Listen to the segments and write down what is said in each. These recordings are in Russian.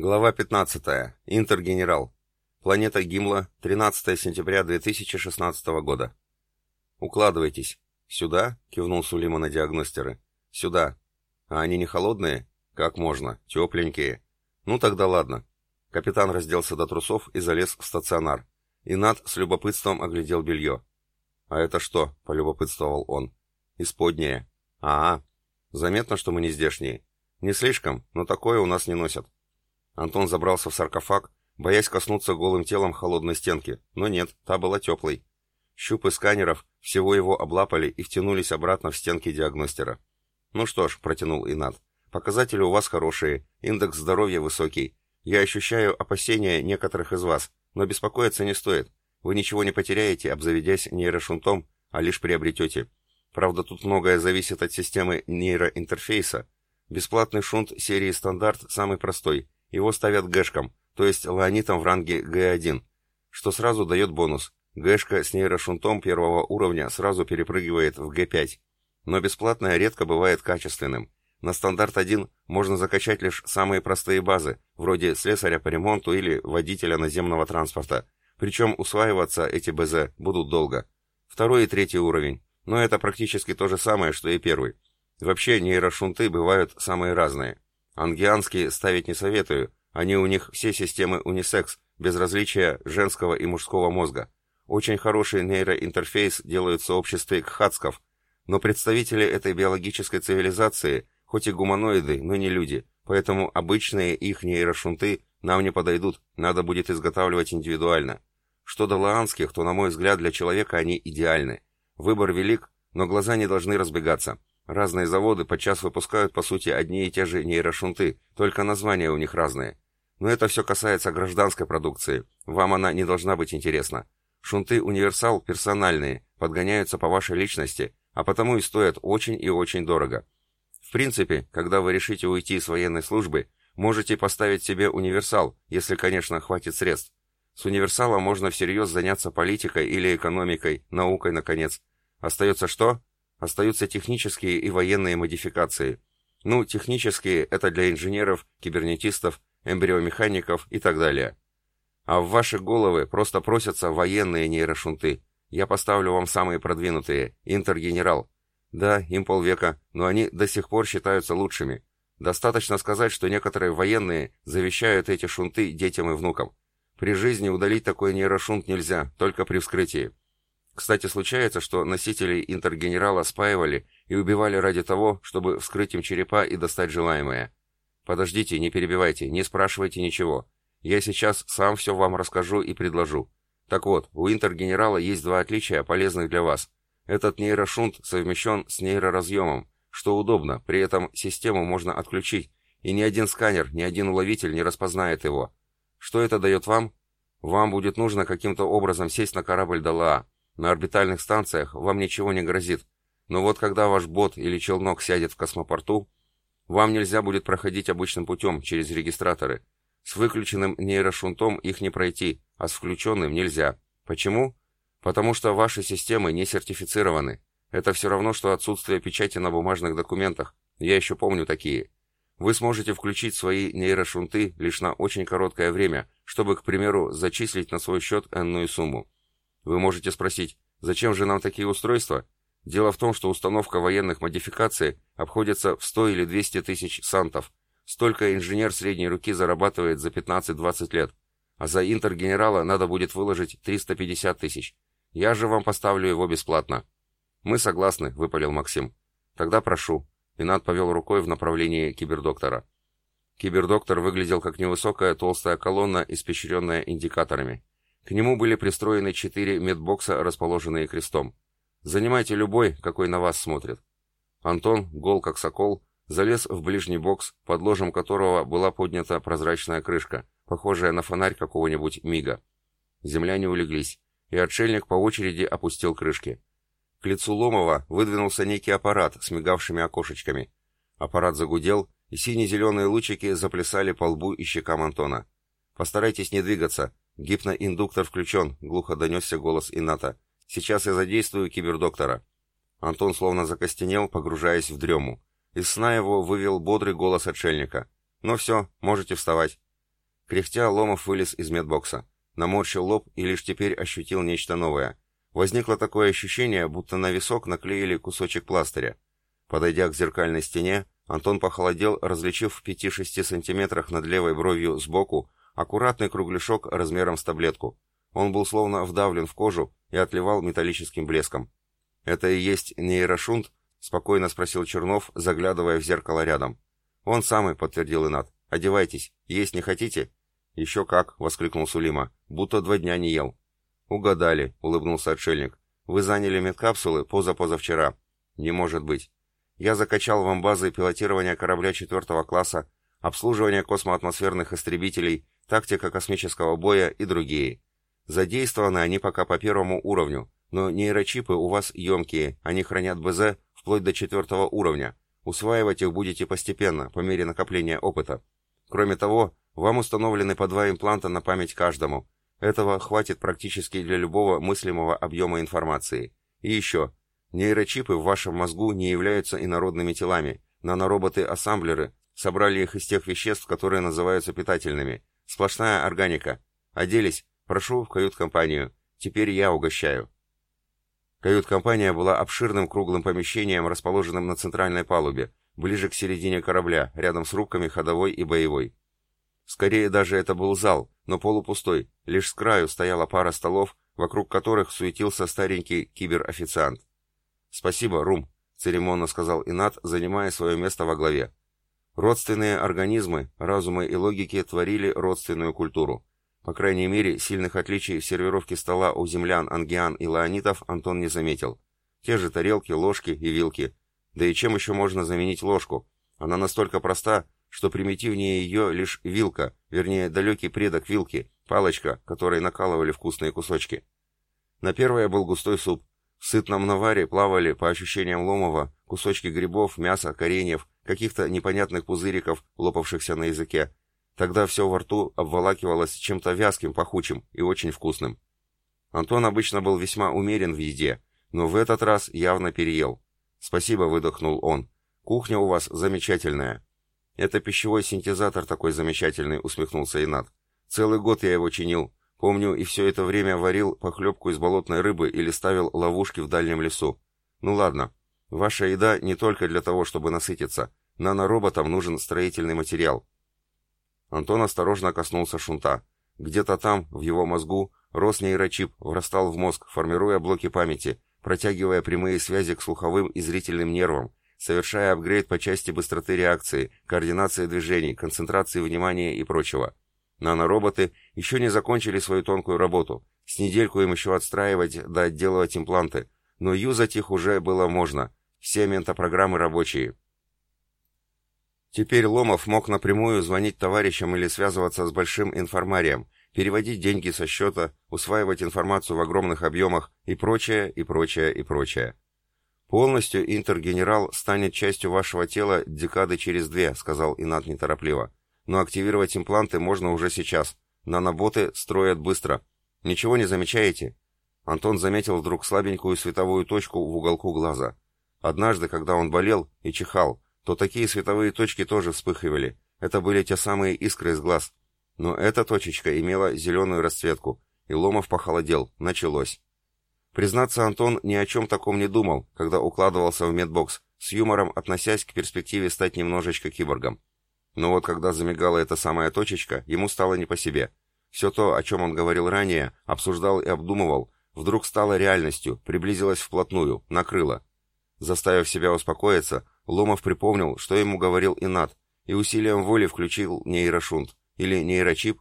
Глава 15. Интергенерал. Планета Гимла, 13 сентября 2016 года. «Укладывайтесь». «Сюда?» — кивнул Сулима на диагностеры. «Сюда». «А они не холодные?» «Как можно? Тепленькие». «Ну тогда ладно». Капитан разделся до трусов и залез в стационар. И Над с любопытством оглядел белье. «А это что?» — полюбопытствовал он. «Исподнее». «А, -а. заметно, что мы не здешние». «Не слишком, но такое у нас не носят». Антон забрался в саркофаг, боясь коснуться голым телом холодной стенки, но нет, та была теплой. Щупы сканеров всего его облапали и втянулись обратно в стенки диагностера. «Ну что ж», — протянул Инат, — «показатели у вас хорошие, индекс здоровья высокий. Я ощущаю опасения некоторых из вас, но беспокоиться не стоит. Вы ничего не потеряете, обзаведясь нейрошунтом, а лишь приобретете. Правда, тут многое зависит от системы нейроинтерфейса. Бесплатный шунт серии стандарт самый простой. Его ставят гэшком, то есть лаонитом в ранге Г1, что сразу дает бонус. Гэшка с нейрошунтом первого уровня сразу перепрыгивает в Г5. Но бесплатное редко бывает качественным. На стандарт 1 можно закачать лишь самые простые базы, вроде слесаря по ремонту или водителя наземного транспорта. Причем усваиваться эти БЗ будут долго. Второй и третий уровень. Но это практически то же самое, что и первый. Вообще нейрошунты бывают самые разные. Ангианские ставить не советую, они у них все системы унисекс, без различия женского и мужского мозга. Очень хороший нейроинтерфейс делают в сообществе кхацков, но представители этой биологической цивилизации, хоть и гуманоиды, но не люди, поэтому обычные их нейрошунты нам не подойдут, надо будет изготавливать индивидуально. Что до лаанских, то, на мой взгляд, для человека они идеальны. Выбор велик, но глаза не должны разбегаться. Разные заводы подчас выпускают, по сути, одни и те же нейрошунты, только названия у них разные. Но это все касается гражданской продукции. Вам она не должна быть интересна. Шунты «Универсал» персональные, подгоняются по вашей личности, а потому и стоят очень и очень дорого. В принципе, когда вы решите уйти с военной службы, можете поставить себе «Универсал», если, конечно, хватит средств. С «Универсала» можно всерьез заняться политикой или экономикой, наукой, наконец. Остается что? Остаются технические и военные модификации. Ну, технические – это для инженеров, кибернетистов, эмбриомехаников и так далее. А в ваши головы просто просятся военные нейрошунты. Я поставлю вам самые продвинутые, интергенерал. Да, им полвека, но они до сих пор считаются лучшими. Достаточно сказать, что некоторые военные завещают эти шунты детям и внукам. При жизни удалить такой нейрошунт нельзя, только при вскрытии. Кстати, случается, что носителей интергенерала спаивали и убивали ради того, чтобы вскрыть им черепа и достать желаемое. Подождите, не перебивайте, не спрашивайте ничего. Я сейчас сам все вам расскажу и предложу. Так вот, у интергенерала есть два отличия, полезных для вас. Этот нейрошунт совмещен с нейроразъемом, что удобно, при этом систему можно отключить, и ни один сканер, ни один уловитель не распознает его. Что это дает вам? Вам будет нужно каким-то образом сесть на корабль ДЛА. На орбитальных станциях вам ничего не грозит. Но вот когда ваш бот или челнок сядет в космопорту, вам нельзя будет проходить обычным путем, через регистраторы. С выключенным нейрошунтом их не пройти, а с включенным нельзя. Почему? Потому что ваши системы не сертифицированы. Это все равно, что отсутствие печати на бумажных документах. Я еще помню такие. Вы сможете включить свои нейрошунты лишь на очень короткое время, чтобы, к примеру, зачислить на свой счет энную сумму. Вы можете спросить, зачем же нам такие устройства? Дело в том, что установка военных модификаций обходится в 100 или 200 тысяч сантов. Столько инженер средней руки зарабатывает за 15-20 лет. А за интергенерала надо будет выложить 350 тысяч. Я же вам поставлю его бесплатно. Мы согласны, выпалил Максим. Тогда прошу. Инат повел рукой в направлении кибердоктора. Кибердоктор выглядел как невысокая толстая колонна, испещренная индикаторами. К нему были пристроены четыре медбокса, расположенные крестом. Занимайте любой, какой на вас смотрит. Антон, гол как сокол, залез в ближний бокс, под ложем которого была поднята прозрачная крышка, похожая на фонарь какого-нибудь мига. Земляне улеглись, и отшельник по очереди опустил крышки. К лицу Ломова выдвинулся некий аппарат с мигавшими окошечками. Аппарат загудел, и сине-зеленые лучики заплясали по лбу и щекам Антона. «Постарайтесь не двигаться. Гипноиндуктор включен», — глухо донесся голос Ината. Сейчас я задействую кибердоктора». Антон словно закостенел, погружаясь в дрему. Из сна его вывел бодрый голос отшельника. «Ну все, можете вставать». Кряхтя, Ломов вылез из медбокса. Наморщил лоб и лишь теперь ощутил нечто новое. Возникло такое ощущение, будто на висок наклеили кусочек пластыря. Подойдя к зеркальной стене, Антон похолодел, различив в 5-6 сантиметрах над левой бровью сбоку аккуратный кругляшок размером с таблетку. Он был словно вдавлен в кожу и отливал металлическим блеском. «Это и есть нейрошунт?» — спокойно спросил Чернов, заглядывая в зеркало рядом. «Он самый», — подтвердил Инат. «Одевайтесь. Есть не хотите?» «Еще как!» — воскликнул Сулима. «Будто два дня не ел». «Угадали», — улыбнулся отшельник. «Вы заняли медкапсулы позапозавчера». «Не может быть. Я закачал вам базы пилотирования корабля четвертого класса, обслуживания космоатмосферных истребителей, тактика космического боя и другие. Задействованы они пока по первому уровню, но нейрочипы у вас емкие, они хранят БЗ вплоть до четвертого уровня. Усваивать их будете постепенно, по мере накопления опыта. Кроме того, вам установлены по два импланта на память каждому. Этого хватит практически для любого мыслимого объема информации. И еще, Нейрочипы в вашем мозгу не являются инородными телами. Нанороботы-ассамблеры собрали их из тех веществ, которые называются питательными. Сплошная органика. Оделись? Прошу в кают-компанию. Теперь я угощаю. Кают-компания была обширным круглым помещением, расположенным на центральной палубе, ближе к середине корабля, рядом с рубками ходовой и боевой. Скорее даже это был зал, но полупустой, лишь с краю стояла пара столов, вокруг которых суетился старенький кибер-официант. «Спасибо, Рум», — церемонно сказал Инат, занимая свое место во главе. Родственные организмы, разумы и логики творили родственную культуру. По крайней мере, сильных отличий в сервировке стола у землян, ангиан и лаонитов Антон не заметил. Те же тарелки, ложки и вилки. Да и чем еще можно заменить ложку? Она настолько проста, что примитивнее ее лишь вилка, вернее, далекий предок вилки, палочка, которой накалывали вкусные кусочки. На первое был густой суп, в сытном наваре плавали, по ощущениям Ломова, кусочки грибов, мяса, кореньев, каких-то непонятных пузыриков, лопавшихся на языке. Тогда все во рту обволакивалось чем-то вязким, пахучим и очень вкусным. Антон обычно был весьма умерен в еде, но в этот раз явно переел. «Спасибо», — выдохнул он. «Кухня у вас замечательная». «Это пищевой синтезатор такой замечательный», — усмехнулся Инат. «Целый год я его чинил, Помню, и все это время варил похлебку из болотной рыбы или ставил ловушки в дальнем лесу. Ну ладно, ваша еда не только для того, чтобы насытиться. Нанороботам нужен строительный материал. Антон осторожно коснулся шунта. Где-то там, в его мозгу, рос нейрочип, врастал в мозг, формируя блоки памяти, протягивая прямые связи к слуховым и зрительным нервам, совершая апгрейд по части быстроты реакции, координации движений, концентрации внимания и прочего. Нанороботы еще не закончили свою тонкую работу. С недельку им еще отстраивать да отделывать импланты. Но юзать их уже было можно. Все ментопрограммы рабочие. Теперь Ломов мог напрямую звонить товарищам или связываться с большим информарием, переводить деньги со счета, усваивать информацию в огромных объемах и прочее, и прочее, и прочее. «Полностью интергенерал станет частью вашего тела декады через две», — сказал Инат неторопливо но активировать импланты можно уже сейчас. Наноботы строят быстро. Ничего не замечаете? Антон заметил вдруг слабенькую световую точку в уголку глаза. Однажды, когда он болел и чихал, то такие световые точки тоже вспыхивали. Это были те самые искры из глаз. Но эта точечка имела зеленую расцветку, и Ломов похолодел. Началось. Признаться, Антон ни о чем таком не думал, когда укладывался в медбокс, с юмором относясь к перспективе стать немножечко киборгом. Но вот когда замигала эта самая точечка, ему стало не по себе. Все то, о чем он говорил ранее, обсуждал и обдумывал, вдруг стало реальностью, приблизилось вплотную, накрыло. Заставив себя успокоиться, Ломов припомнил, что ему говорил Инат, и усилием воли включил нейрошунт, или нейрочип.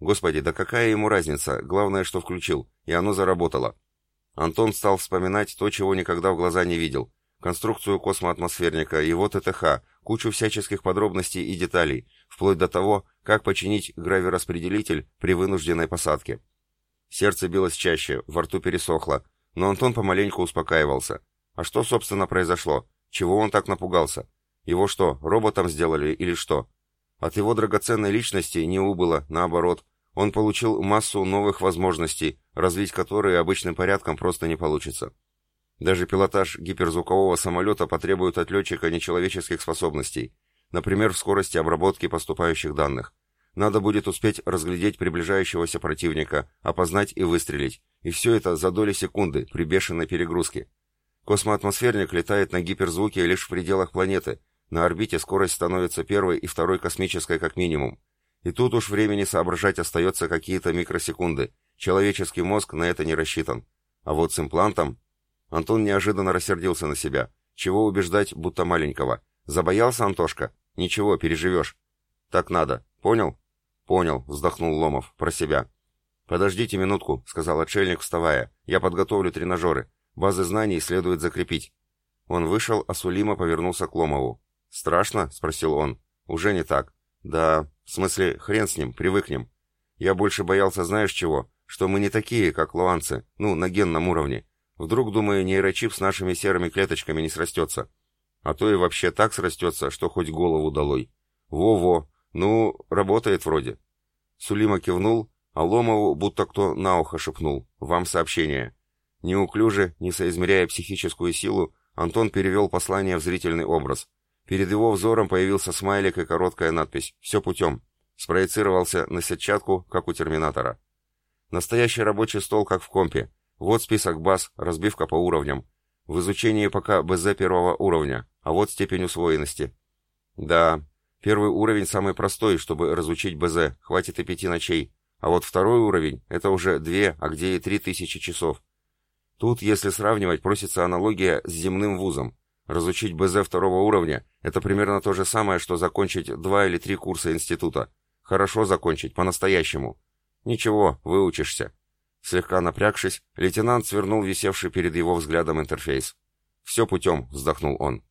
Господи, да какая ему разница, главное, что включил, и оно заработало. Антон стал вспоминать то, чего никогда в глаза не видел. Конструкцию космоатмосферника, его ТТХ, кучу всяческих подробностей и деталей, вплоть до того, как починить гравираспределитель при вынужденной посадке. Сердце билось чаще, во рту пересохло, но Антон помаленьку успокаивался. А что, собственно, произошло? Чего он так напугался? Его что, роботом сделали или что? От его драгоценной личности не убыло, наоборот. Он получил массу новых возможностей, развить которые обычным порядком просто не получится. Даже пилотаж гиперзвукового самолета потребует от летчика нечеловеческих способностей, например, в скорости обработки поступающих данных. Надо будет успеть разглядеть приближающегося противника, опознать и выстрелить. И все это за доли секунды, при бешеной перегрузке. Космоатмосферник летает на гиперзвуке лишь в пределах планеты. На орбите скорость становится первой и второй космической как минимум. И тут уж времени соображать остается какие-то микросекунды. Человеческий мозг на это не рассчитан. А вот с имплантом... Антон неожиданно рассердился на себя. Чего убеждать, будто маленького? Забоялся Антошка? Ничего, переживешь. Так надо. Понял? Понял, вздохнул Ломов, про себя. Подождите минутку, сказал отшельник, вставая. Я подготовлю тренажеры. Базы знаний следует закрепить. Он вышел, а Сулима повернулся к Ломову. «Страшно?» — спросил он. «Уже не так». «Да, в смысле, хрен с ним, привыкнем. Я больше боялся знаешь чего? Что мы не такие, как луанцы, ну, на генном уровне. Вдруг, думаю, нейрочип с нашими серыми клеточками не срастется. А то и вообще так срастется, что хоть голову долой. Во-во, ну, работает вроде. Сулима кивнул, а Ломову будто кто на ухо шепнул. Вам сообщение. Неуклюже, не соизмеряя психическую силу, Антон перевел послание в зрительный образ. Перед его взором появился смайлик и короткая надпись «Все путем». Спроецировался на сетчатку, как у терминатора. Настоящий рабочий стол, как в компе. Вот список баз, разбивка по уровням. В изучении пока БЗ первого уровня, а вот степень усвоенности. Да, первый уровень самый простой, чтобы разучить БЗ, хватит и пяти ночей. А вот второй уровень — это уже две, а где и три тысячи часов. Тут, если сравнивать, просится аналогия с земным вузом. Разучить БЗ второго уровня — это примерно то же самое, что закончить два или три курса института. Хорошо закончить, по-настоящему. Ничего, выучишься. Слегка напрягшись, лейтенант свернул висевший перед его взглядом интерфейс. «Все путем», — вздохнул он.